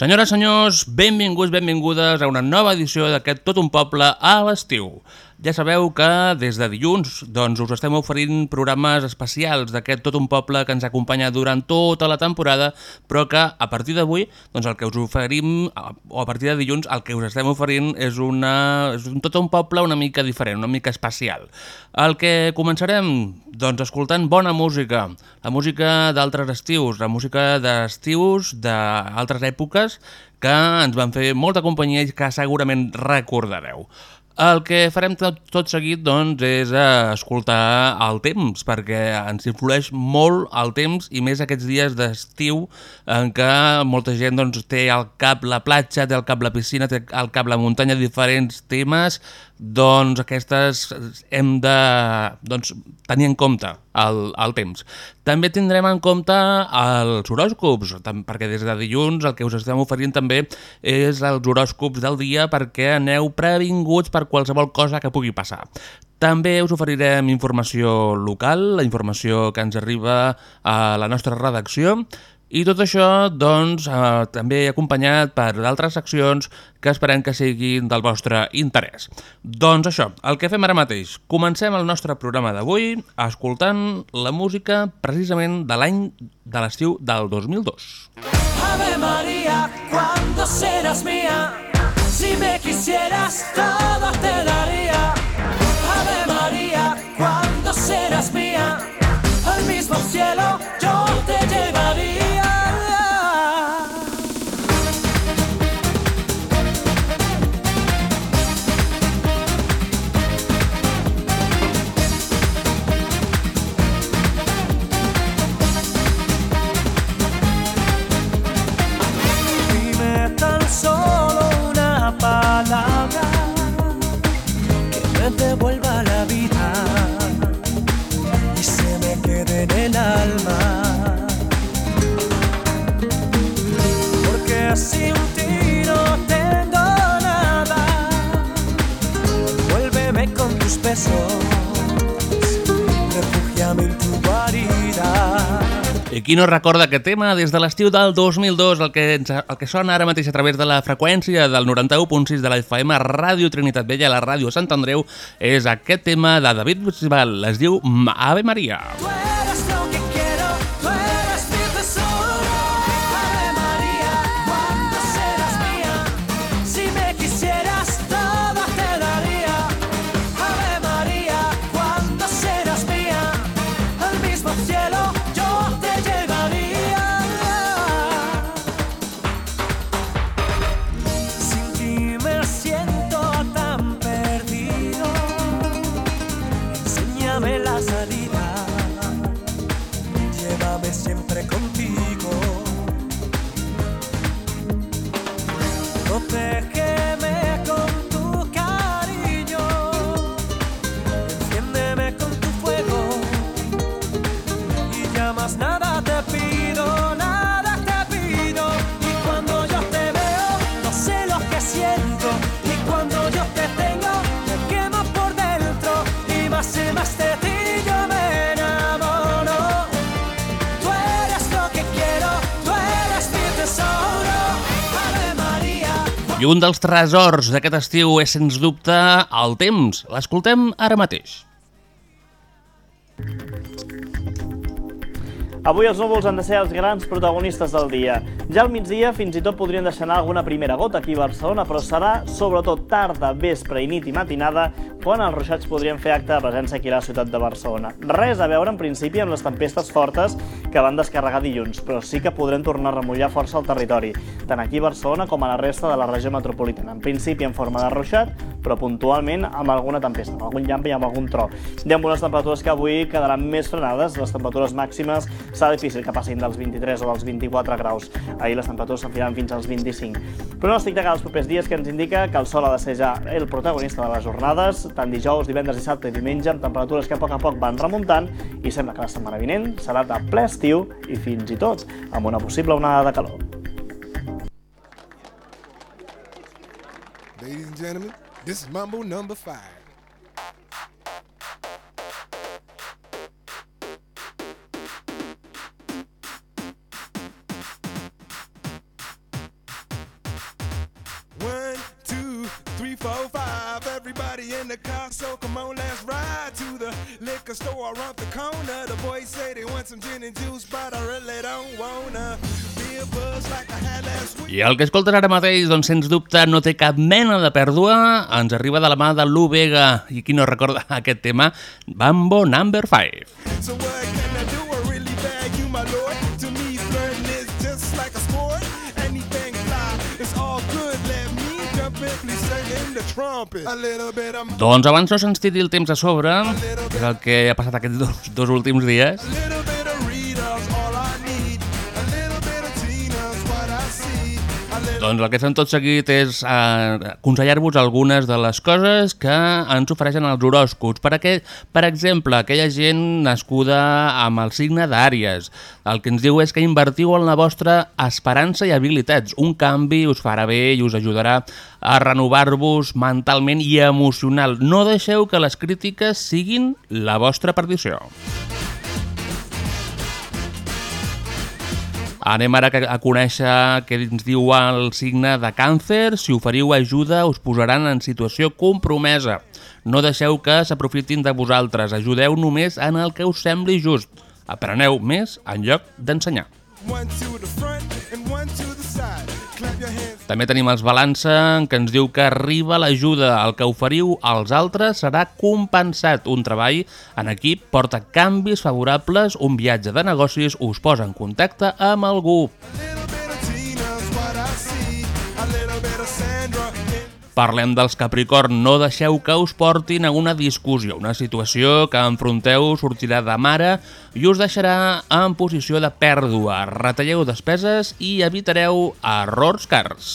Senyores, senyors, benvinguts, benvingudes a una nova edició d'aquest Tot un poble a l'estiu. Ja sabeu que des de dilluns doncs, us estem oferint programes especials d'aquest Tot un poble que ens acompanya durant tota la temporada, però que a partir d'avui doncs, el que us oferim, o a partir de dilluns, el que us estem oferint és, una, és un Tot un poble una mica diferent, una mica especial. El que començarem doncs, escoltant bona música, la música d'altres estius, la música d'estius d'altres èpoques que ens van fer molta companyia i que segurament recordareu. El que farem tot, tot seguit doncs, és eh, escoltar el temps, perquè ens influeix molt el temps i més aquests dies d'estiu en què molta gent doncs, té al cap la platja, té al cap la piscina, té al cap la muntanya, diferents temes, doncs aquestes hem de doncs, tenir en compte el, el temps. També tindrem en compte els horòscops, perquè des de dilluns el que us estem oferint també és els horòscops del dia perquè aneu previnguts per qualsevol cosa que pugui passar. També us oferirem informació local, la informació que ens arriba a la nostra redacció, i tot això, doncs, eh, també acompanyat per d'altres seccions que esperem que siguin del vostre interès. Doncs això, el que fem ara mateix. Comencem el nostre programa d'avui escoltant la música precisament de l'any de l'estiu del 2002. Ave María, cuando serás mía, si me quisieras todo te daría. Ave María, cuando serás mía, al mismo cielo yo devuelva la vida y se me quede en el alma. Porque sin ti no tengo nada. Vuélveme con tus besos, I qui no recorda aquest tema des de l'estiu del 2002, el que, ens, el que sona ara mateix a través de la freqüència del 91.6 de la FM Ràdio Trinitat Vella, la ràdio Sant Andreu, és aquest tema de David Bisbal, es diu Ave Maria. Tú eres un dels tresors d'aquest estiu és, sens dubte, el temps. L'escoltem ara mateix. Avui els núvols han de ser els grans protagonistes del dia. Ja al migdia fins i tot podrien deixar anar alguna primera gota aquí a Barcelona, però serà sobretot tarda, vespre i nit i matinada quan els ruixats podrien fer acte de presència aquí a la ciutat de Barcelona. Res a veure, en principi, amb les tempestes fortes que van descarregar dilluns, però sí que podrem tornar a remullar força al territori, tant aquí a Barcelona com a la resta de la regió metropolitana. En principi en forma de ruixat, però puntualment amb alguna tempesta, amb algun llamp i amb algun tro. I amb unes temperatures que avui quedaran més frenades, les temperatures màximes serà difícil que passin dels 23 o dels 24 graus. Ahir les temperatures s'enfilaran fins als 25. Pronòstic de cara als propers dies que ens indica que el sol ha de ser ja el protagonista de les jornades, tant dijous, divendres, dissabte i diumenge, amb temperatures que a poc a poc van remuntant i sembla que la setmana vinent serà de ple estiu i fins i tot amb una possible onada de calor. Ladies and gentlemen, this is Mambo number 5. Around the corner. The boys say they want some gin and juice, but I really don't wanna I el que escoltes ara mateix, doncs, sens dubte, no té cap mena de pèrdua. Ens arriba de la mà de l'U Vega. I qui no recorda aquest tema? Bambo Number 5. So what can I do? Doncs abans no se'ns tiri el temps a sobre, que és el que ha passat aquests dos, dos últims dies, doncs el que fem tot seguit és eh, aconsellar-vos algunes de les coses que ens ofereixen els horòscops. Per, aquell, per exemple, aquella gent nascuda amb el signe d'Àries. El que ens diu és que invertiu en la vostra esperança i habilitats. Un canvi us farà bé i us ajudarà a renovar-vos mentalment i emocional. No deixeu que les crítiques siguin la vostra perdició. Anem ara a conèixer què ens diu el signe de càncer. Si oferiu ajuda, us posaran en situació compromesa. No deixeu que s'aprofitin de vosaltres. Ajudeu només en el que us sembli just. Apreneu més en lloc d'ensenyar. one to the front and one to the side. També tenim els balança que ens diu que arriba l'ajuda. El que oferiu als altres serà compensat. Un treball en equip porta canvis favorables, un viatge de negocis us posa en contacte amb algú. A Parlem dels Capricorn, no deixeu que us portin a una discussió, una situació que enfronteu sortirà de mare i us deixarà en posició de pèrdua. Retalleu despeses i evitareu errors cars.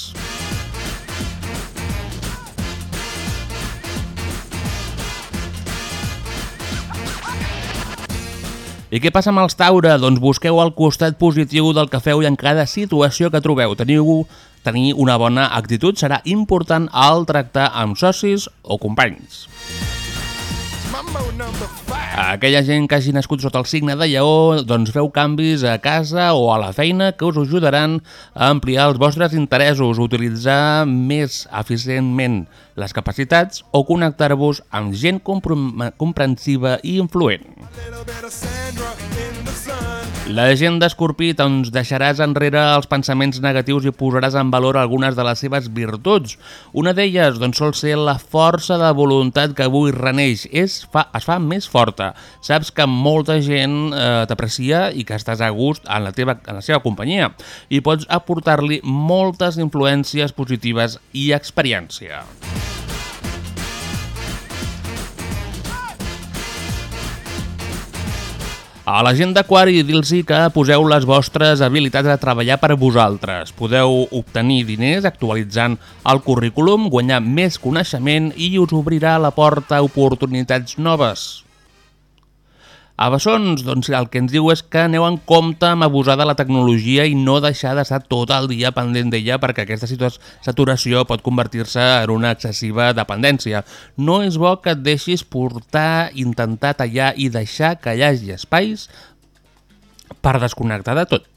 I què passa amb els Taure? Doncs busqueu el costat positiu del que feu i en cada situació que trobeu. Teniu tenir una bona actitud serà important al tractar amb socis o companys. Aquella gent que hagi nascut sota el signe de lleó, doncs feu canvis a casa o a la feina que us ajudaran a ampliar els vostres interessos, utilitzar més eficientment les capacitats o connectar-vos amb gent comprensiva i influent. La gent d'Escorpí doncs deixaràs enrere els pensaments negatius i posaràs en valor algunes de les seves virtuts. Una d'elles doncs, sol ser la força de voluntat que avui reneix. És, fa, es fa més forta. Saps que molta gent eh, t'aprecia i que estàs a gust en la, teva, en la seva companyia i pots aportar-li moltes influències positives i experiència. A la gent d'Aquari, dir-los que poseu les vostres habilitats a treballar per vosaltres. Podeu obtenir diners actualitzant el currículum, guanyar més coneixement i us obrirà la porta a oportunitats noves. A Bessons, doncs, el que ens diu és que aneu en compte amb abusar de la tecnologia i no deixar d'estar tot el dia pendent d'ella perquè aquesta saturació pot convertir-se en una excessiva dependència. No és bo que et deixis portar, intentar tallar i deixar que hi hagi espais per desconnectar de tot.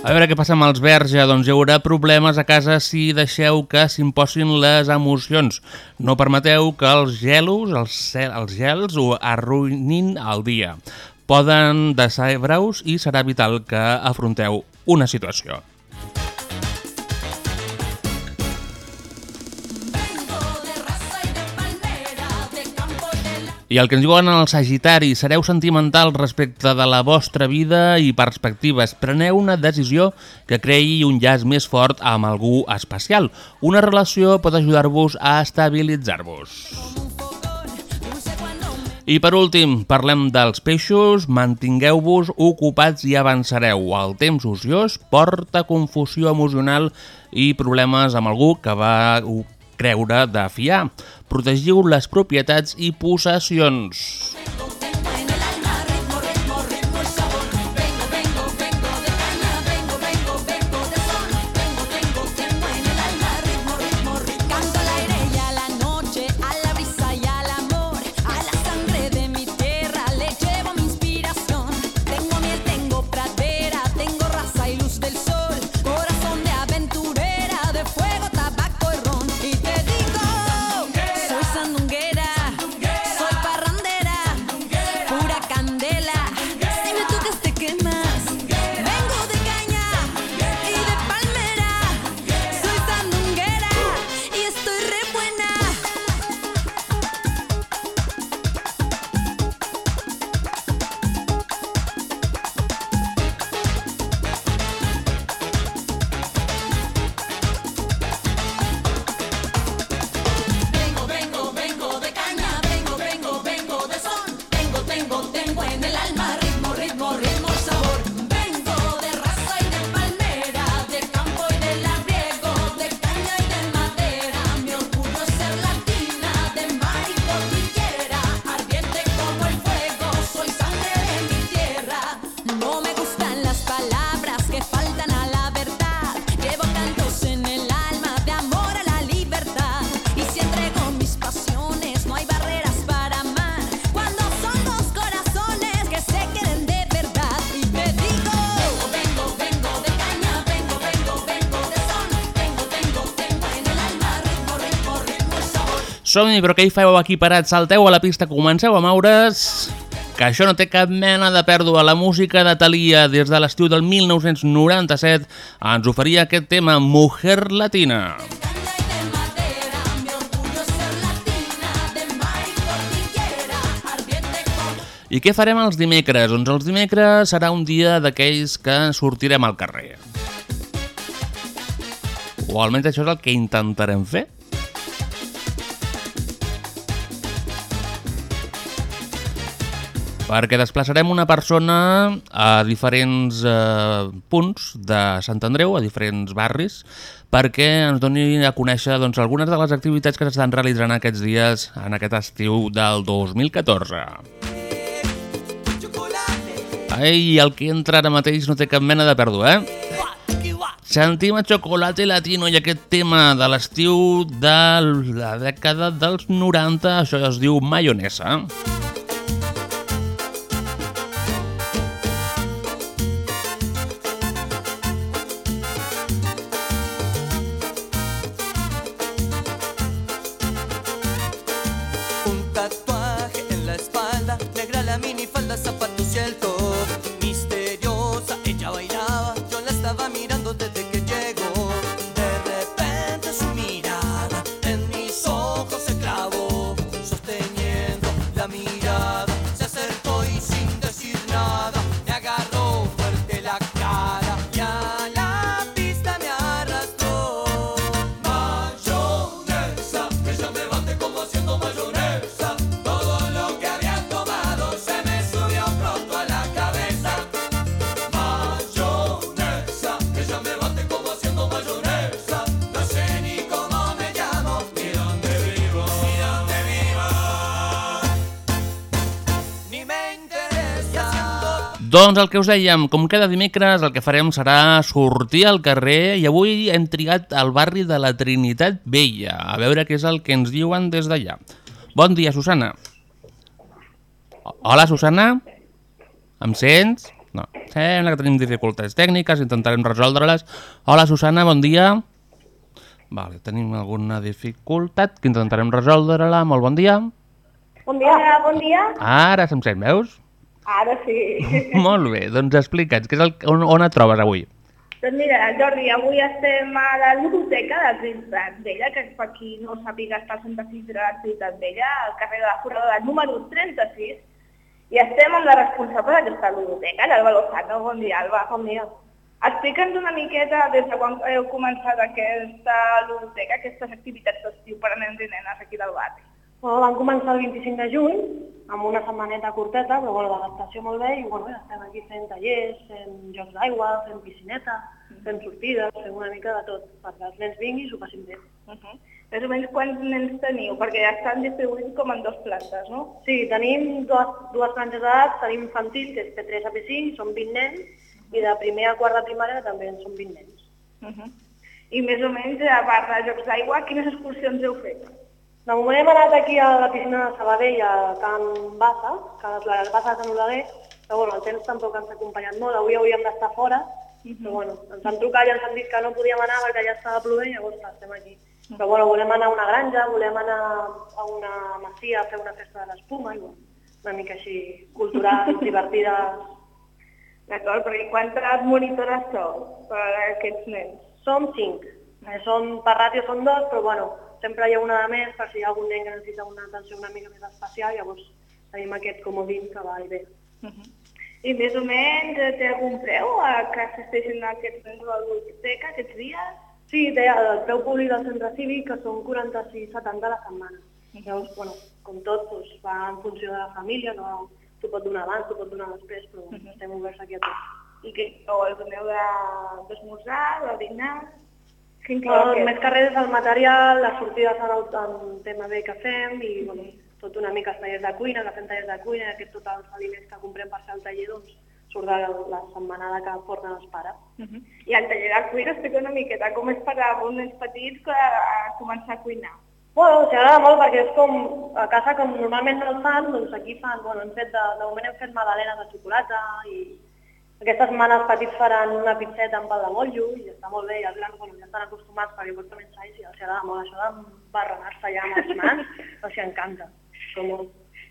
A veure què passa amb els verge, doncs hi haurà problemes a casa si deixeu que s'imposin les emocions. No permeteu que els gelos, els, cel, els gels, ho arruïnin el dia. Poden decebre-us i serà vital que afronteu una situació. I el que ens diuen els Sagitari, sereu sentimentals respecte de la vostra vida i perspectives. Preneu una decisió que creï un llaç més fort amb algú especial. Una relació pot ajudar-vos a estabilitzar-vos. I per últim, parlem dels peixos, mantingueu-vos ocupats i avançareu. El temps ociós porta confusió emocional i problemes amb algú que va creure de fiar. Protegiu les propietats i possessions. Som-hi, però què hi feu aquí parats? Salteu a la pista, comenceu a moure's... Que això no té cap mena de pèrdua. La música de Thalia des de l'estiu del 1997 ens oferia aquest tema, Mujer Latina. I què farem els dimecres? Doncs els dimecres serà un dia d'aquells que sortirem al carrer. O almenys això és el que intentarem fer. Perquè desplaçarem una persona a diferents eh, punts de Sant Andreu, a diferents barris, perquè ens doni a conèixer doncs, algunes de les activitats que s'estan realitzant aquests dies en aquest estiu del 2014. Ai, el que entra ara mateix no té cap mena de pèrdua, eh? Sentim a Chocolate Latino i aquest tema de l'estiu de la dècada dels 90, això es diu Mayonesa. Un Doncs el que us dèiem, com cada dimecres el que farem serà sortir al carrer i avui hem trigat al barri de la Trinitat Vella, a veure què és el que ens diuen des d'allà. Bon dia, Susana. Hola, Susana? Em sents? No, sembla que tenim dificultats tècniques, intentarem resoldre-les. Hola, Susana, bon dia. Vale, tenim alguna dificultat que intentarem resoldre-la. Molt bon dia. Bon dia. Hola, bon dia. Ara se'm sent, veus? Ara sí. Molt bé, doncs explica'ns, què és el, on, on et trobes avui? Doncs mira, Jordi, avui estem a la biblioteca de Trinitat Vella, que per qui no sàpiga està al centre de la Trinitat Vella, al carrer de la Foradora número 36, i estem amb la responsable d'aquesta biblioteca, l'Alba Lozano. Bon dia, Alba. Bon dia. Explica'ns una miqueta des de quan heu començat aquesta biblioteca, aquestes activitats d'estiu per a nens i nenes aquí del barri. Bueno, vam començar el 25 de juny, amb una setmaneta curteta, però bueno, l'adaptació molt bé, i bueno, ja estem aquí fent tallers, fent jocs d'aigua, fent piscineta, fent sortides, fent una mica de tot, perquè els nens vinguin i s'ho passin bé. Uh -huh. Més o menys quants nens teniu? Perquè ja estan distribuïts com en dos plantes, no? Sí, tenim dues, dues franges d'edat, tenim infantil, que és P3 a P5, són 20 nens, i de primer a quart de primària també en són 20 nens. Uh -huh. I més o menys, a part de jocs d'aigua, quines excursions heu fet? De moment hem anat aquí a la piscina de Sabadell, a Can Bassa, que és la Bassa de Sant Oleguer, però bueno, el temps tampoc ens ha acompanyat molt, avui hauríem d'estar fora, però bueno, ens han trucat i ens han dit que no podíem anar perquè ja estava plovent, llavors clar, estem aquí. Però bueno, volem anar a una granja, volem anar a una masia a fer una festa de l'espuma, i bueno, una mica així culturals, divertides. D'acord, perquè quantes monitores sou per aquests nens? Som cinc. Eh, Són, per ràtio són dos, però bueno, sempre hi ha una de més per si hi ha algun nen que necessita una atenció una mica més especial, llavors tenim aquest comodín que va i ve. Uh -huh. I més o menys eh, té algun preu a que assisteixin aquests nens a la biblioteca aquests dies? Sí, té el preu públic del centre cívic, que són 46,70 a la setmana. Llavors, bueno, com tot, doncs, va en funció de la família, no t'ho pot donar abans, t'ho pot donar després, però uh -huh. estem oberts aquí a tot. I que o el doneu de- d'esmorzar, de, dinar? Bueno, que més que res és el material, les sortides en el, en tema bé que fem i bueno, tot una mica els tallers de cuina, que fem tallers de cuina i aquest tots els aliments que comprem per fer el taller doncs, surt de la setmanada que porten els pares. Uh -huh. I el taller de cuina, explica una miqueta com és per a uns nens petits que a començar a cuinar. Bueno, s'hi agrada molt perquè és com, a casa com normalment no el fan, doncs aquí fan, bueno, hem fet de, de moment hem fet magdalenes de xocolata i aquesta setmana els petits faran una pizzeta amb pa de motllo i està molt bé i els grans bueno, ja estan acostumats perquè porten menys anys i els agrada molt això d'embarrenar-se allà amb les mans, els hi encanta. Com...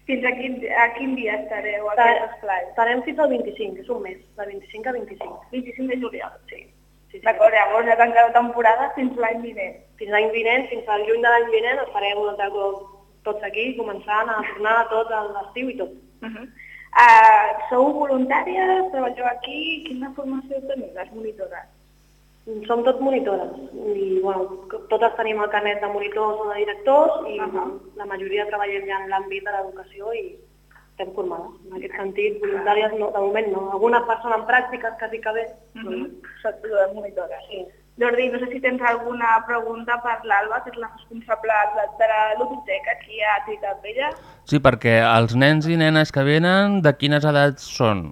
Fins a quin, a quin dia estareu a aquest esplai? Estarem fins al 25, és un mes, de 25 a 25. 25 de juliol? Sí. sí, sí. D'acord, llavors ja tanca la temporada fins l'any vinent. Fins l'any vinent, fins al juny de l'any vinent, estarem tots aquí, començant a tornar tot l'estiu i tot. Uh -huh. Uh, sou voluntàries? Treballeu aquí? Quina formació teniu, les monitores? Som tots monitores i bueno, totes tenim el carnet de monitors o de directors i uh -huh. la majoria treballem ja en l'àmbit de l'educació i estem formades. En aquest sentit, voluntàries no, de moment no. Algunes persones en pràctiques que sí que bé. Uh -huh. Les monitores. Sí. Jordi, no sé si tens alguna pregunta per l'Alba, que és la responsable de la biblioteca aquí a Trinitat Vella. Sí, perquè els nens i nenes que venen, de quines edats són?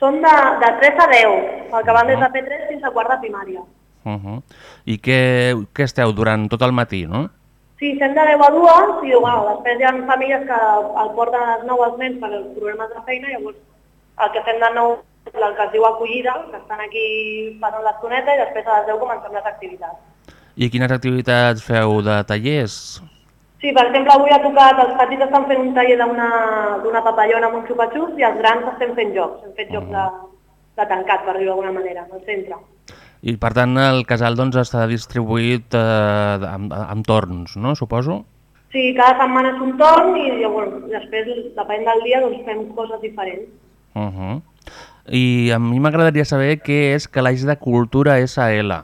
Són de, de 3 a 10, el que van des de P3 fins a quart de primària. Uh -huh. I què, què esteu durant tot el matí, no? Sí, fem de 10 a 2 i bueno, després hi ha famílies que el porten a les 9 als nens per als problemes de feina, llavors el que fem de 9 és el que es diu acollida, que estan aquí passant l'estoneta i després a les 10 comencem les activitats. I quines activitats feu de tallers? Sí, per exemple, avui ha tocat, els petits estan fent un taller d'una papallona amb un xupa-xups i els grans estem fent jocs, hem fet jocs de, de tancat, per dir-ho d'alguna manera, al centre. I per tant el casal doncs, està distribuït eh, amb, amb torns, no? Suposo? Sí, cada setmana és un torn i, i bueno, després, depèn del dia, doncs fem coses diferents. Uh -huh. I a mi m'agradaria saber què és Calaix de Cultura SL.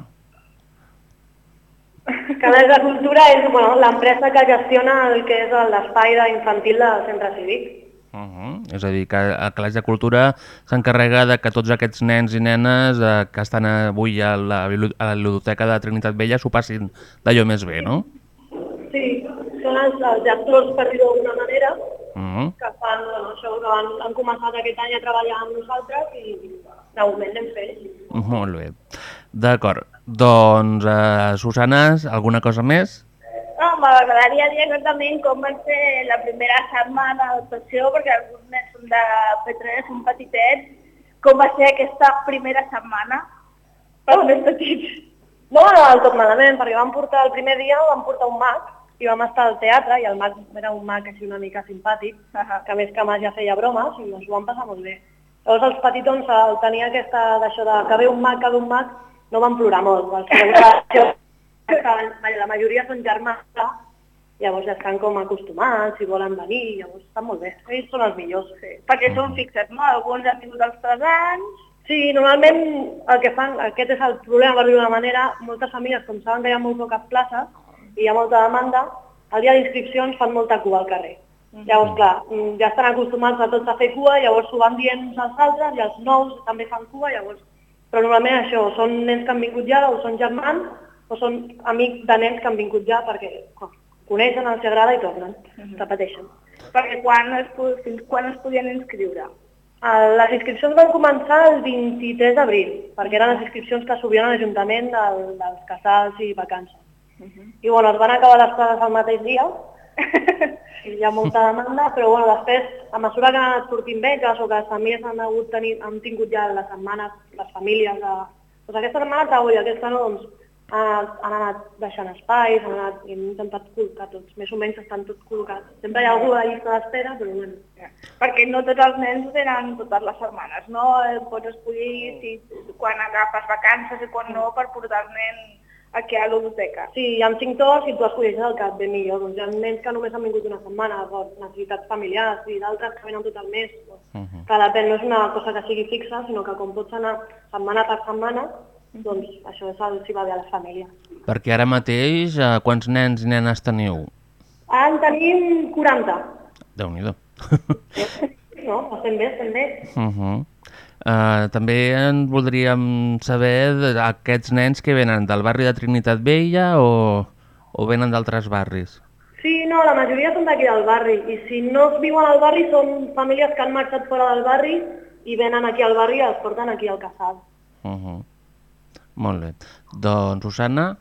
Canals de Cultura és bueno, l'empresa que gestiona el que és l'espai infantil del centre cívic. Uh -huh. És a dir, que el Calaix de Cultura s'encarrega de que tots aquests nens i nenes eh, que estan avui a la, a la biblioteca de Trinitat Vella s'ho passin d'allò més bé, no? Sí, són els, els gestors, per dir-ho d'alguna manera, Uh -huh. que fan bueno, això, que han, han començat aquest any a treballar amb nosaltres i de moment anem fent. Molt bé. D'acord. Doncs, eh, Susana, alguna cosa més? No, m'agradaria dir exactament com va ser la primera setmana d'adaptació, perquè alguns nens són de P3, són petitets. Com va ser aquesta primera setmana per als més petits? No, no del tot malament, perquè vam portar el primer dia, vam portar un mag i vam estar al teatre i el mag era un mag així una mica simpàtic, que a més que mai ja feia bromes i ens ho vam passar molt bé. Llavors els petitons, al tenir aquesta d'això de que ve un mag, que ve un mag, no van plorar molt. Els que la, majoria són germans, llavors ja estan com acostumats i volen venir, llavors estan molt bé. Ells són els millors. Sí. Perquè són fixats, no? Alguns han tingut els 3 anys, Sí, normalment el que fan, aquest és el problema per dir d'una manera, moltes famílies com saben que hi ha molt poques places hi ha molta demanda, el dia d'inscripcions fan molta cua al carrer. Llavors, clar, mm, ja estan acostumats a tots a fer cua, llavors s'ho van dient uns als altres i els nous també fan cua, llavors... Però normalment això, són nens que han vingut ja, o són germans, o són amics de nens que han vingut ja perquè co- coneixen, els agrada i tornen, repeteixen. perquè quan es, fins quan es podien inscriure? Eh, Les inscripcions van començar el 23 d'abril, perquè eren les inscripcions que s'obrien a l'Ajuntament del, dels casals i vacances. I bueno, es van acabar les coses al mateix dia, i hi ha molta demanda, però bueno, després, a mesura que han anat sortint beques o que les famílies han, hagut tenir, han tingut ja les setmanes, les famílies, de, doncs aquesta setmana trobo i aquesta no, doncs han, han anat deixant espais, han anat, i hem intentat col·locar tots, més o menys estan tots col·locats. Sempre hi ha algú a llista d'espera, però bueno. Perquè no tots els nens tenen totes les setmanes, no? Eh, Pots escollir si, quan agafes vacances i quan no per portar el nen aquí a la biblioteca. Sí, hi ha cinc torns i tu escolleixes el que et ve millor. Doncs hi ha nens que només han vingut una setmana per necessitats familiars i d'altres que venen tot el mes. Doncs, que depèn, no és una cosa que sigui fixa, sinó que com pots anar setmana per setmana, doncs això és el si va bé a la família. Perquè ara mateix, eh, quants nens i nenes teniu? Ara en tenim 40. Déu-n'hi-do. No, estem bé, estem bé. Uh -huh. Uh, també en voldríem saber aquests nens que venen del barri de Trinitat Vella o, o venen d'altres barris. Sí, no, la majoria són d'aquí del barri. I si no viuen al barri són famílies que han marxat fora del barri i venen aquí al barri i els porten aquí al casal. Uh -huh. Molt bé. Doncs, Susana,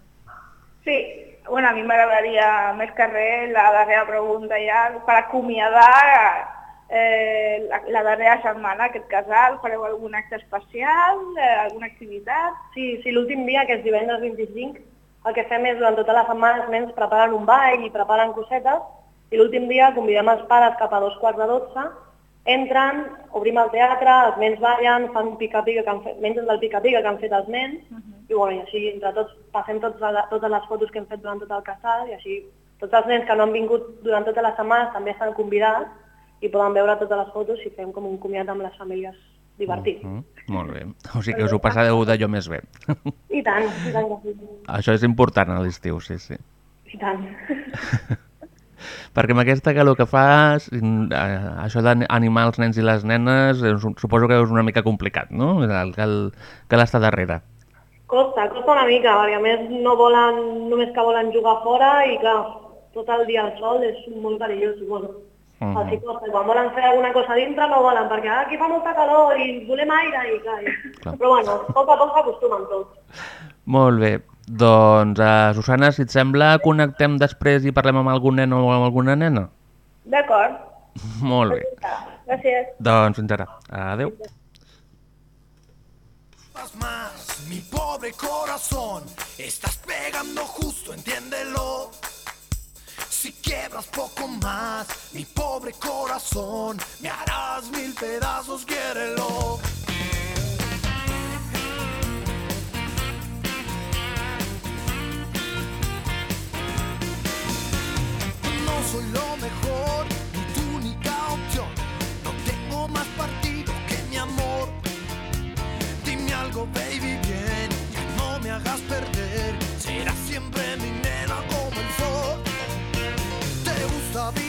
Sí, bueno, a mi m'agradaria més que res la darrera pregunta ja, per acomiadar eh, la, la darrera setmana aquest casal, fareu algun acte especial, eh, alguna activitat? Sí, sí l'últim dia, que és divendres 25, el que fem és durant tota la setmana els nens preparen un ball i preparen cosetes i l'últim dia convidem els pares cap a dos quarts de dotze, entren, obrim el teatre, els nens ballen, fan un pica-pica, que han fet, mengen del pica-pica que han fet els nens i, bueno, i així entre tots passem tots, la- totes les fotos que hem fet durant tot el casal i així tots els nens que no han vingut durant tota la setmana també estan convidats i poden veure totes les fotos i fem com un comiat amb les famílies divertit. mm, molt bé. O sigui que us ho passareu d'allò més bé. I tant, i tant. Això és important a l'estiu, sí, sí. I tant. Perquè amb aquesta calor que fas, mm, eh, això d'animar els nens i les nenes, eh, su- suposo que és una mica complicat, no? El, que el- que l'està darrere. Costa, costa una mica, perquè a més no volen, només que volen jugar fora i clar, tot el dia al sol és molt perillós. i Bueno, Mhm. els. I Quan volen fer alguna cosa dintre no volen, perquè ah, aquí fa molta calor i volem aire i clar. Clar. Però bueno, a poc a poc s'acostumen tots. Molt bé. Doncs, uh, Susana, si et sembla, connectem després i parlem amb algun nen o amb alguna nena? D'acord, Molt bé. gràcies. Doncs fins ara. Adéu. más, mi pobre corazón. Estás pegando justo, entiéndelo. Si quiebras poco más, mi pobre corazón, me harás mil pedazos, quiérelo. No soy lo mejor, ni tu única opción. No tengo más partido que mi amor. Dime algo, baby, bien, ya no me hagas perder. Te gusta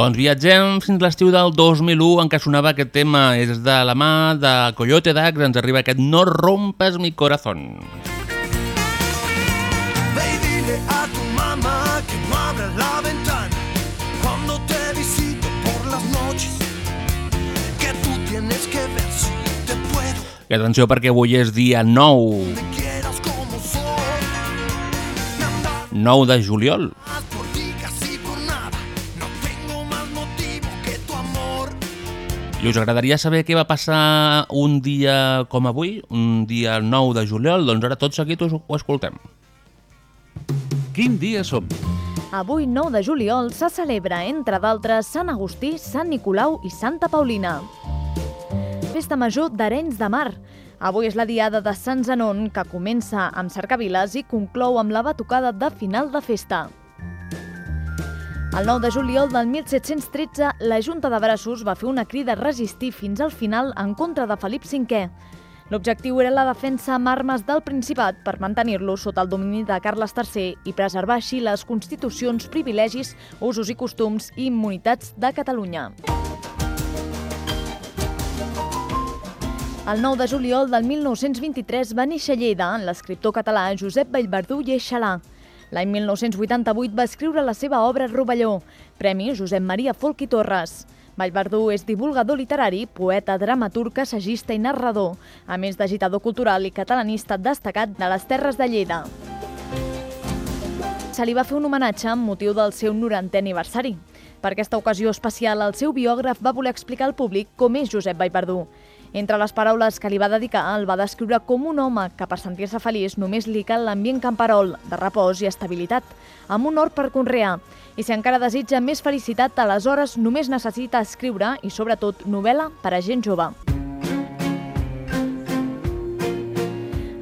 Doncs viatgem fins l'estiu del 2001 en què sonava aquest tema. És de la mà de Coyote Dax, ens arriba aquest No rompes mi corazón. Ve dile a tu mamá que no abra la ventana cuando te visito por las noches que tú tienes que ver si te puedo. I atenció perquè avui és dia 9. 9 de juliol. I us agradaria saber què va passar un dia com avui, un dia 9 de juliol? Doncs ara tot seguit us ho escoltem. Quin dia som? Avui, 9 de juliol, se celebra, entre d'altres, Sant Agustí, Sant Nicolau i Santa Paulina. Festa Major d'Arenys de Mar. Avui és la diada de Sant Zenon, que comença amb cercaviles i conclou amb la batucada de final de festa. El 9 de juliol del 1713, la Junta de Braços va fer una crida a resistir fins al final en contra de Felip V. L'objectiu era la defensa amb armes del Principat per mantenir-lo sota el domini de Carles III i preservar així les constitucions, privilegis, usos i costums i immunitats de Catalunya. El 9 de juliol del 1923 va néixer a Lleida l'escriptor català Josep Vallverdú i Eixalà. L'any 1988 va escriure la seva obra Rovelló, Premi Josep Maria Folch i Torres. Vallverdú és divulgador literari, poeta, dramaturg, assagista i narrador, a més d'agitador cultural i catalanista destacat de les Terres de Lleida. Se li va fer un homenatge amb motiu del seu 90è aniversari. Per aquesta ocasió especial, el seu biògraf va voler explicar al públic com és Josep Vallverdú. Entre les paraules que li va dedicar, el va descriure com un home que per sentir-se feliç només li cal l'ambient camperol, de repòs i estabilitat, amb un hort per conrear. I si encara desitja més felicitat, aleshores només necessita escriure i, sobretot, novel·la per a gent jove.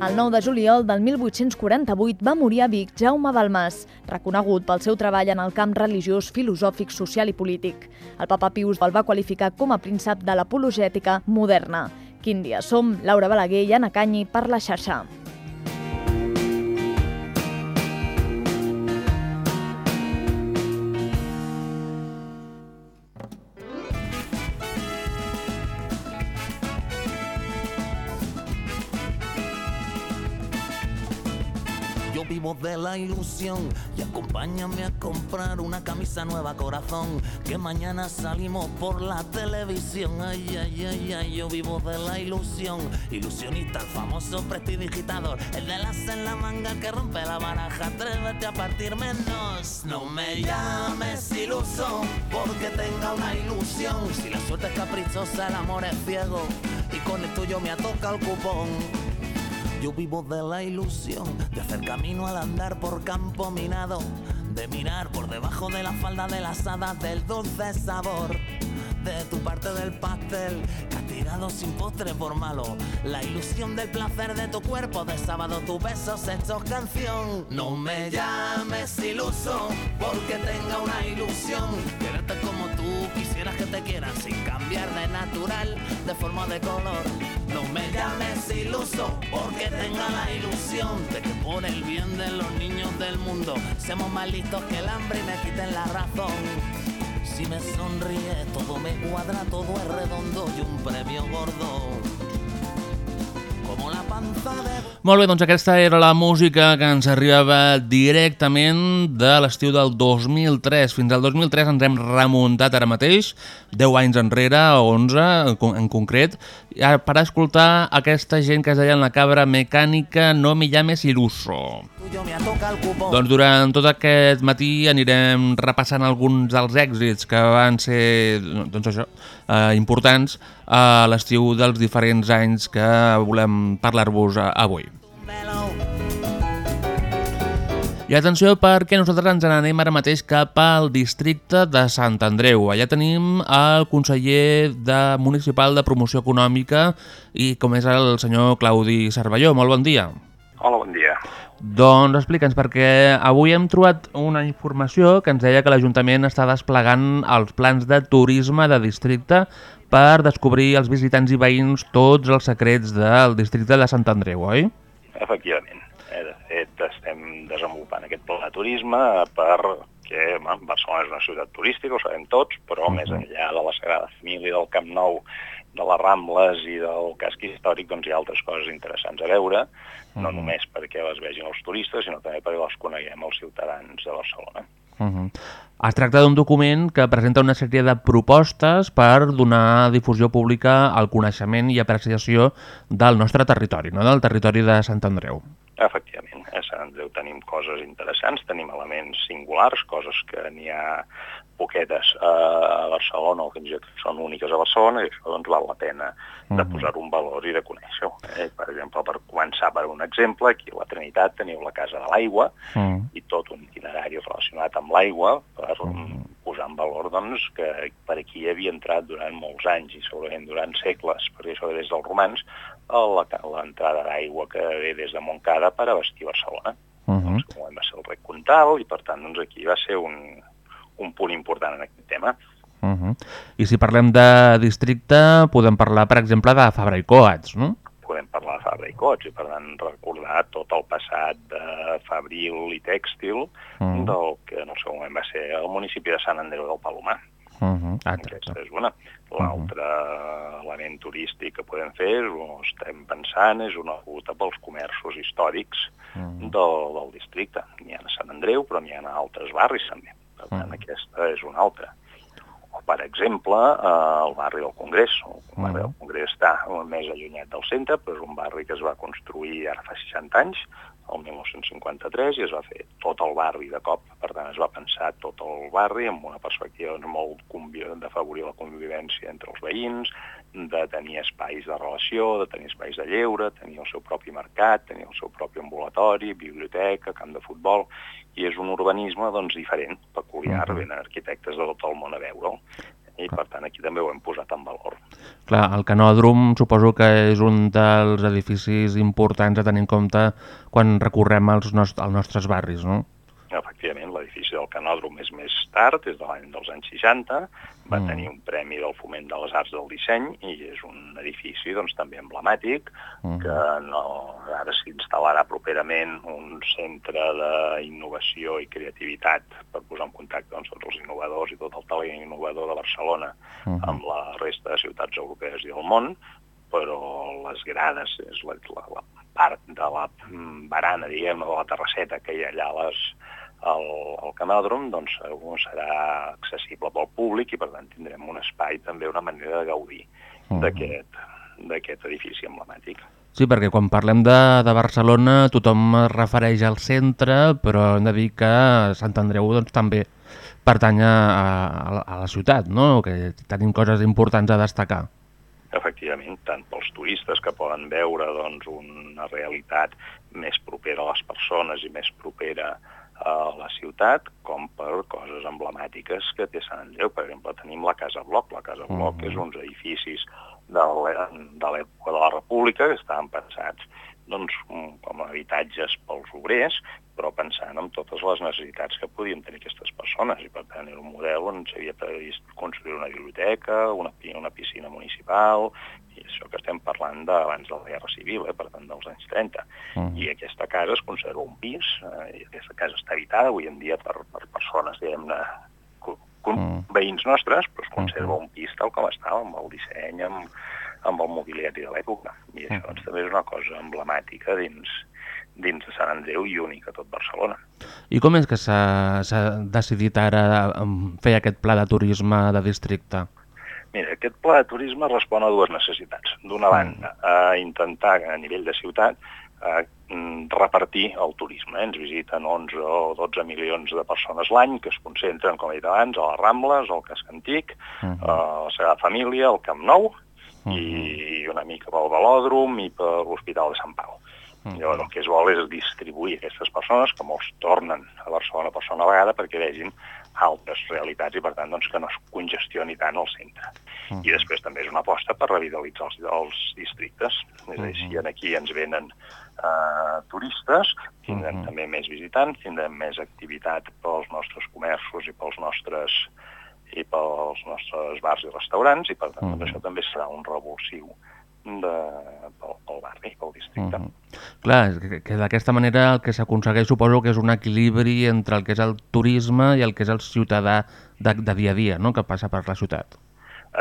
El 9 de juliol del 1848 va morir a Vic Jaume Balmas, reconegut pel seu treball en el camp religiós, filosòfic, social i polític. El papa Pius el va qualificar com a príncep de l'apologètica moderna. Quin dia som? Laura Balaguer i Anna Canyi per la xarxa. Vivo de la ilusión y acompáñame a comprar una camisa nueva corazón que mañana salimos por la televisión. Ay, ay, ay, ay, yo vivo de la ilusión. Ilusionista, famoso prestidigitador, el de las en la manga que rompe la baraja. Atrévete a partir menos. No me llames iluso porque tenga una ilusión. Si la suerte es caprichosa, el amor es ciego y con el tuyo me atoca el cupón. Yo vivo de la ilusión de hacer camino al andar por campo minado, de mirar por debajo de la falda de las hadas del dulce sabor de tu parte del pastel, castigado sin postre por malo. La ilusión del placer de tu cuerpo de sábado, tus besos hechos canción. No me llames iluso porque tenga una ilusión. Quererte como tú quisieras que te quieran sin cambiar de natural, de forma de color. No me llames iluso porque tenga la ilusión de que por el bien de los niños del mundo seamos más listos que el hambre y me quiten la razón. Si me sonríe, todo me cuadra, todo es redondo y un premio gordo. Molt bé, doncs aquesta era la música que ens arribava directament de l'estiu del 2003. Fins al 2003 ens hem remuntat ara mateix, 10 anys enrere, 11 en con- en concret, per escoltar aquesta gent que es deia en la cabra mecànica No me llames iluso. Doncs durant tot aquest matí anirem repassant alguns dels èxits que van ser doncs això, eh, importants a l'estiu dels diferents anys que volem parlar-vos avui. I atenció perquè nosaltres ens n'anem ara mateix cap al districte de Sant Andreu. Allà tenim el conseller de municipal de promoció econòmica i com és el senyor Claudi Cervelló. Molt bon dia. Hola, bon dia. Doncs explica'ns, perquè avui hem trobat una informació que ens deia que l'Ajuntament està desplegant els plans de turisme de districte per descobrir als visitants i veïns tots els secrets del districte de Sant Andreu, oi? Efectivament. Fet, estem desenvolupant aquest pla de turisme perquè bueno, Barcelona és una ciutat turística, ho sabem tots, però més enllà de la Sagrada Família, del Camp Nou, de les Rambles i del casc històric, doncs hi ha altres coses interessants a veure, no només perquè les vegin els turistes, sinó també perquè les coneguem els ciutadans de Barcelona. Uh -huh. Es tracta d'un document que presenta una sèrie de propostes per donar difusió pública al coneixement i apreciació del nostre territori, no? del territori de Sant Andreu. Efectivament, a Sant Andreu tenim coses interessants, tenim elements singulars, coses que n'hi ha poquetes a Barcelona o fins i tot són úniques a Barcelona i això doncs val la pena de posar un valor i de conèixer-ho. Eh? Per exemple, per començar per un exemple, aquí a la Trinitat teniu la Casa de l'Aigua Mm. i tot un itinerari relacionat amb l'aigua per posar en valor doncs, que per aquí havia entrat durant molts anys i segurament durant segles, perquè això des dels romans, l'entrada d'aigua que ve des de Montcada per abastir Barcelona. Uh -huh. Com va ser el rec Comtal i per tant doncs, aquí va ser un, un punt important en aquest tema. Uh -huh. I si parlem de districte, podem parlar, per exemple, de Fabra i Coats, no? podem parlar de Fabra i Cots i per tant recordar tot el passat de Fabril i Tèxtil Mm. del que en el seu moment va ser el municipi de Sant Andreu del Palomar. Uh -huh. Exacte. Aquesta és una. L'altre element turístic que podem fer, o estem pensant, és una ruta pels comerços històrics Mm. del, del districte. N'hi ha a Sant Andreu, però n'hi ha a altres barris també. Per tant, aquesta és una altra. O, per exemple, eh, el barri del Congrés. El barri del Congrés està més allunyat del centre, però és un barri que es va construir ara fa 60 anys, el 1953, i es va fer tot el barri de cop. Per tant, es va pensar tot el barri amb una perspectiva molt convi- d'afavorir la convivència entre els veïns, de tenir espais de relació, de tenir espais de lleure, tenir el seu propi mercat, tenir el seu propi ambulatori, biblioteca, camp de futbol, i és un urbanisme doncs, diferent, peculiar, venen arquitectes de tot el món a veure'l, i per tant aquí també ho hem posat en valor. Clar, el canòdrom suposo que és un dels edificis importants a tenir en compte quan recorrem als, nost als nostres barris, no? Efectivament, l'edifici del Canòdrom és més tard, és de l'any dels anys 60, va Mm. tenir un premi del Foment de les Arts del Disseny i és un edifici doncs, també emblemàtic Mm. que no, ara s'instal·larà properament un centre d'innovació i creativitat per posar en contacte doncs, tots els innovadors i tot el talent innovador de Barcelona Mhm. amb la resta de ciutats europees i del món, però les grades és la, la, la part de la mm, barana, diguem, de la terrasseta que hi ha allà a les, al, al canòdrom, doncs serà accessible pel públic i per tant tindrem un espai, també una manera de gaudir Mhm. d'aquest d'aquest edifici emblemàtic. Sí, perquè quan parlem de, de Barcelona tothom es refereix al centre, però hem de dir que Sant Andreu doncs, també pertany a, a, a la ciutat, no? que tenim coses importants a destacar. Efectivament, tant pels turistes que poden veure doncs, una realitat més propera a les persones i més propera a la ciutat, com per coses emblemàtiques que té Sant Andreu. Per exemple, tenim la Casa Bloc. La Casa Bloc és uns edificis de l'època de la República que estaven pensats doncs, com a habitatges pels obrers, però pensant en totes les necessitats que podien tenir aquestes persones. I per tant era un model on s'havia previst construir una biblioteca, una, una piscina municipal, i això que estem parlant d'abans de la Guerra Civil, eh, per tant dels anys 30. I aquesta casa es conserva un pis, eh, i aquesta casa està habitada avui en dia per, per persones, diguem-ne, com veïns nostres, però es conserva un pis tal com estava, amb el disseny, amb, amb el mobiliari de l'època. I això doncs, també és una cosa emblemàtica dins, dins de Sant Andreu i única a tot Barcelona. I com és que s'ha decidit ara fer aquest pla de turisme de districte? Mira, aquest pla de turisme respon a dues necessitats. D'una banda, a intentar a nivell de ciutat eh, mm, repartir el turisme. Ens visiten 11 o 12 milions de persones l'any que es concentren, com he dit abans, a les Rambles, al Casc Antic, a la Sagrada Família, al Camp Nou i una mica pel Velòdrom i per l'Hospital de Sant Pau. Llavors el que es vol és distribuir aquestes persones, que molts tornen a Barcelona per segona vegada perquè vegin altres realitats i per tant doncs, que no es congestioni tant el centre. I després també és una aposta per revitalitzar els, els districtes. És a dir, si aquí ens venen eh, turistes, tindrem també més visitants, tindrem més activitat pels nostres comerços i pels nostres i pels nostres bars i restaurants i per tant doncs, això també serà un revulsiu de, pel, pel barri, pel districte. Clar, és que, que d'aquesta manera el que s'aconsegueix suposo que és un equilibri entre el que és el turisme i el que és el ciutadà de, de dia a dia, no?, que passa per la ciutat.